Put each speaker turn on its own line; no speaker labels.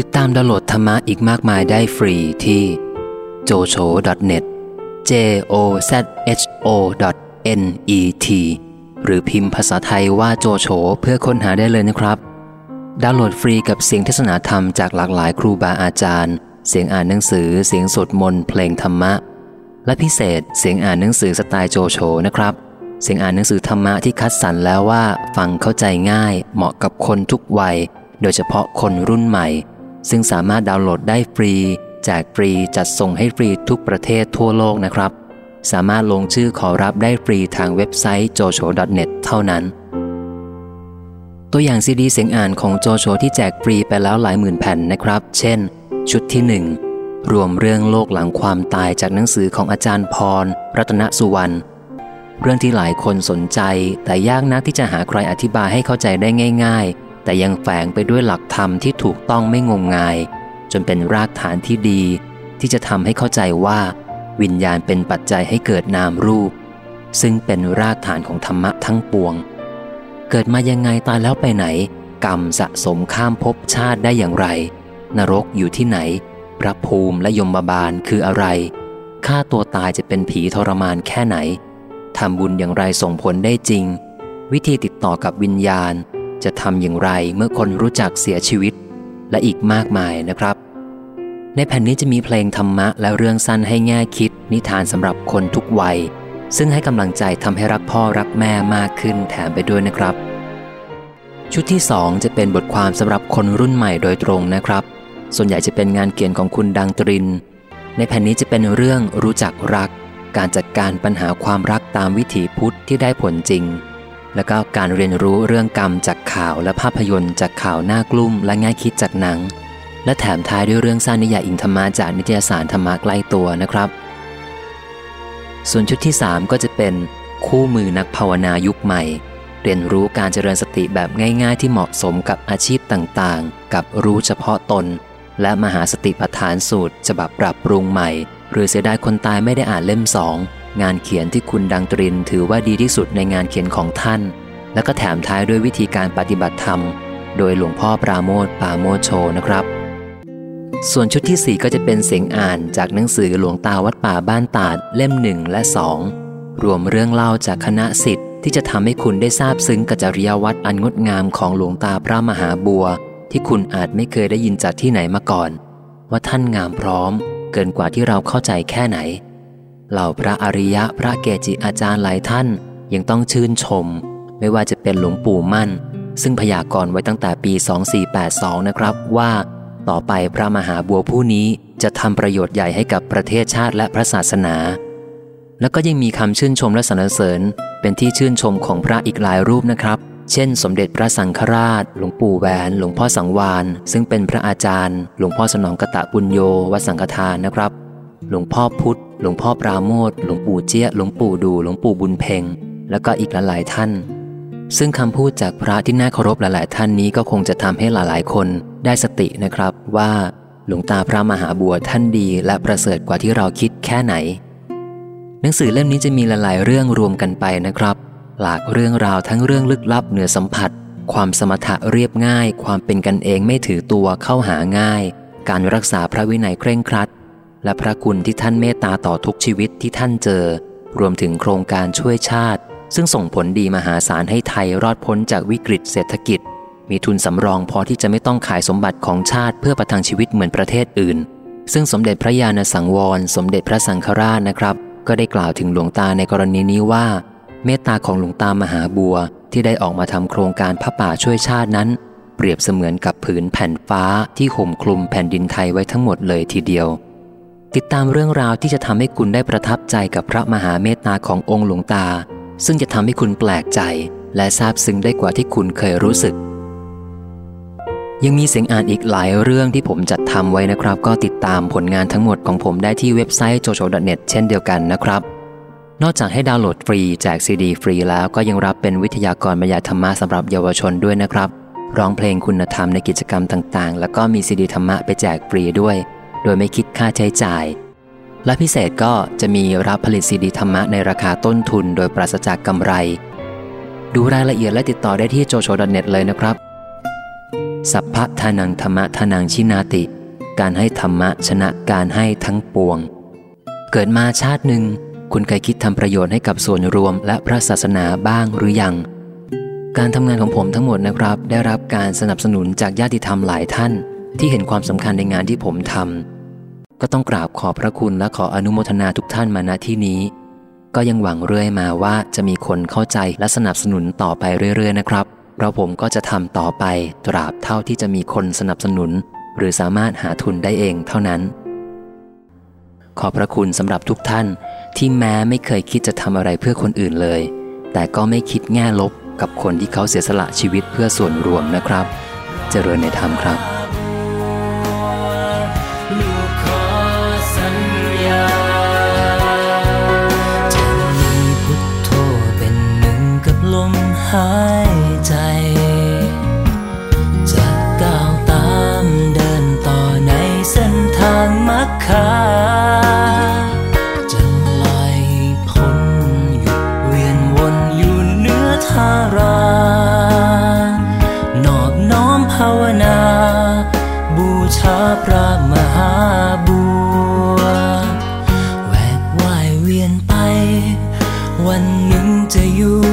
ติดตามดาวน์โหลดธรรมะอีกมากมายได้ฟรีที่ jocho.net j o z h o n e t หรือพิมพ์ภาษาไทยว่าโจโฉเพื่อค้นหาได้เลยนะครับ ดาวน์โหลดฟรีกับเสียงเทศนาธรรมจากหลากหลายครูบาอาจารย์ เสียงอ่านหนังสือ เสียงสวดมนต์เพลงธรรมะ และพิเศษเสียงอ่านหนังสือสไตล์โจโฉนะครับ เสียงอ่านหนังสือธรรมะที่คัดสรรแล้วว่าฟังเข้าใจง่าย เหมาะกับคนทุกวัย โดยเฉพาะคนรุ่นใหม่ ซึ่งสามารถดาวน์โหลดได้ฟรี แจกฟรีจัดส่งให้ฟรีทุกประเทศทั่วโลกนะครับ สามารถลงชื่อขอรับได้ฟรีทางเว็บไซต์ jocho.net เท่านั้น ตัวอย่างซีดีเสียงอ่านของโจโฉที่แจกฟรีไปแล้วหลายหมื่นแผ่นนะครับ เช่น ชุดที่หนึ่งรวมเรื่องโลกหลังความตายจากหนังสือของอาจารย์พร รัตนสุวรรณเรื่องที่หลายคนสนใจ แต่ยากนักที่จะหาใครอธิบายให้เข้าใจได้ง่ายๆ แต่ยังแฝงไปด้วยหลักธรรมที่ถูกต้องไม่งมงาย จนเป็นรากฐานที่ดี ที่จะทำให้เข้าใจว่า วิญญาณเป็นปัจจัยให้เกิดนามรูป ซึ่งเป็นรากฐานของธรรมะทั้งปวง เกิดมายังไงตายแล้วไปไหน กรรมสะสมข้ามภพชาติได้อย่างไร นรกอยู่ที่ไหน พระภูมิและยมบาลคืออะไรฆ่าตัวตายจะเป็นผีทรมานแค่ไหนทำบุญอย่างไรส่งผลได้จริง วิธีติดต่อกับวิญญาณ จะทำอย่างไรเมื่อคนรู้จักเสียชีวิต และอีกมากมายนะครับ ในแผ่นนี้จะมีเพลงธรรมะและเรื่องสั้นให้แง่คิด นิทานสำหรับคนทุกวัย ซึ่งให้กำลังใจทำให้รักพ่อรักแม่มากขึ้นแถมไปด้วยนะครับ ชุดที่สองจะเป็นบทความสำหรับคนรุ่นใหม่โดยตรงนะครับ ส่วนใหญ่จะเป็นงานเขียนของคุณดังตริน ในแผ่นนี้จะเป็นเรื่องรู้จักรัก การจัดการปัญหาความรักตามวิถีพุทธที่ได้ผลจริง แล้วก็การเรียนรู้เรื่องกรรมจากข่าวและภาพยนตร์จากข่าวหน้ากลุ่มและง่ายคิดจากหนัง และแถมท้ายด้วยเรื่องสั้นนิยายอิงธรรมะจากนิตยสารธรรมะใกล้ตัวนะครับ ส่วนชุดที่ 3 ก็จะเป็นคู่มือนักภาวนายุคใหม่ เรียนรู้การเจริญสติแบบง่ายๆ ที่เหมาะสมกับอาชีพต่างๆ กับรู้เฉพาะตน และมหาสติปัฏฐานสูตรฉบับปรับปรุงใหม่ หรือเสียดายคนตายไม่ได้อ่านเล่มสอง งานเขียนที่คุณดังตรินถือว่าดีที่สุดในงานเขียนของท่าน แล้วก็แถมท้ายด้วยวิธีการปฏิบัติธรรม โดยหลวงพ่อปราโมทปราโมทโชนะครับ ส่วนชุดที่ 4 ก็จะเป็นเสียงอ่านจากหนังสือหลวงตาวัดป่าบ้านตาดเล่มหนึ่งและสองรวมเรื่องเล่าจากคณะสิทธิ์ที่จะทำให้คุณได้ทราบซึ้งกัจริยวัตรอันงดงามของหลวงตาพระมหาบัว ที่คุณอาจไม่เคยได้ยินจากที่ไหนมาก่อน ว่าท่านงามพร้อม เกินกว่าที่เราเข้าใจแค่ไหน เหล่าพระอริยะพระเกจิอาจารย์หลายท่านยังต้องชื่นชม ไม่ว่าจะเป็นหลวงปู่มั่น ซึ่งพยากรณ์ไว้ตั้งแต่ปี 2482 นะครับว่า ต่อไปพระมหาบัวผู้นี้จะทำประโยชน์ใหญ่ให้กับประเทศชาติและพระศาสนา แล้วก็ยังมีคำชื่นชมและสรรเสริญ เป็นที่ชื่นชมของพระอีกหลายรูปนะครับ เช่น สมเด็จพระสังฆราช หลวงปู่แหวน หลวงพ่อสังวาน ซึ่งเป็นพระอาจารย์ หลวงพ่อสนองกะตะปุญโยวัดสังฆทานนะครับ หลวงพ่อพุธหลวงพ่อปราโมทหลวงปู่เจี๊ยหลวงปู่ดูหลวงปู่บุญเพ็งแล้วก็อีกหลายๆท่าน ซึ่งคำพูดจากพระที่น่าเคารพหลายๆ ท่านนี้ก็คงจะทำให้หลายๆ คนได้สตินะครับว่าหลวงตาพระมหาบัวท่านดีและประเสริฐกว่าที่เราคิดแค่ไหน หนังสือเล่มนี้จะมีหลายๆ เรื่องรวมกันไปนะครับหลากเรื่องราวทั้งเรื่องลึกลับเหนือสัมผัส ความสมถะเรียบง่าย ความเป็นกันเองไม่ถือตัวเข้าหาง่าย การรักษาพระวินัยเคร่งครัด และพระคุณที่ท่านเมตตาต่อทุกชีวิตที่ท่านเจอ รวมถึงโครงการช่วยชาติ ซึ่งส่งผลดีมหาศาลให้ไทยรอดพ้นจากวิกฤตเศรษฐกิจ มีทุนสำรองพอที่จะไม่ต้องขายสมบัติของชาติเพื่อประทังชีวิตเหมือนประเทศอื่น ซึ่งสมเด็จพระญาณสังวร สมเด็จพระสังฆราชนะครับ ก็ได้กล่าวถึงหลวงตาในกรณีนี้ว่า เมตตาของหลวงตามหาบัว ที่ได้ออกมาทำโครงการพระป่าช่วยชาตินั้น เปรียบเสมือนกับผืนแผ่นฟ้าที่ห่มคลุมแผ่นดินไทยไว้ทั้งหมดเลยทีเดียว ติดตามเรื่องราวที่จะทำให้คุณได้ประทับใจกับพระมหาเมตตาขององค์หลวงตา ซึ่งจะทำให้คุณแปลกใจ และซาบซึ้งได้กว่าที่คุณเคยรู้สึก ยังมีเสียงอ่านอีกหลายเรื่องที่ผมจัดทำไว้นะครับ ก็ติดตามผลงานทั้งหมดของผมได้ที่เว็บไซต์ jozho.net เช่นเดียวกันนะครับ นอกจากให้ดาวน์โหลดฟรีแจกซีดีฟรีแล้วก็ยังรับเป็นวิทยากรบรรยายธรรมะสำหรับเยาวชนด้วยนะครับร้องเพลงคุณธรรมในกิจกรรมต่างๆ แล้วก็มีซีดีธรรมะไปแจกฟรีด้วย โดยไม่คิดค่าใช้จ่าย และพิเศษก็จะมีรับผลิตซีดีธรรมะในราคาต้นทุนโดยปราศจากกำไร ดูรายละเอียดและติดต่อได้ที่ jojo.net เลยนะครับ สัพพะทานังธรรมะทานังชินาติ การให้ธรรมะชนะการให้ทั้งปวง เกิดมาชาติหนึ่งคุณเคยคิดทำประโยชน์ให้กับส่วนรวมและพระศาสนาบ้างหรือยังการทำงานของผมทั้งหมดนะครับ ได้รับการสนับสนุนจากญาติธรรมหลายท่าน ที่เห็นความสำคัญในงานที่ผมทำก็ต้องกราบขอบพระคุณและขออนุโมทนาทุกท่านมาณที่นี้ ก็ยังหวังเรื่อยมาว่าจะมีคนเข้าใจและสนับสนุนต่อไปเรื่อย ๆ นะครับเราผมก็จะทำต่อไปตราบเท่าที่จะมีคนสนับสนุน หรือสามารถหาทุนได้เองเท่านั้น ขอบพระคุณสำหรับทุกท่าน ที่แม้ไม่เคยคิดจะทำอะไรเพื่อคนอื่นเลย แต่ก็ไม่คิดแง่ลบกับคนที่เขาเสียสละชีวิตเพื่อส่วนรวมนะครับ เจริญในธรรมครับ
ลมหายใจ จะก้าวตามเดินต่อในเส้นทางมรรคาจะลอยพ้นหยุดเวียนวนอยู่เนื้อทารานอบน้อมภาวนา บูชาพระมหาบัวแหวกว่ายเวียนไปวันหนึ่งจะอยู่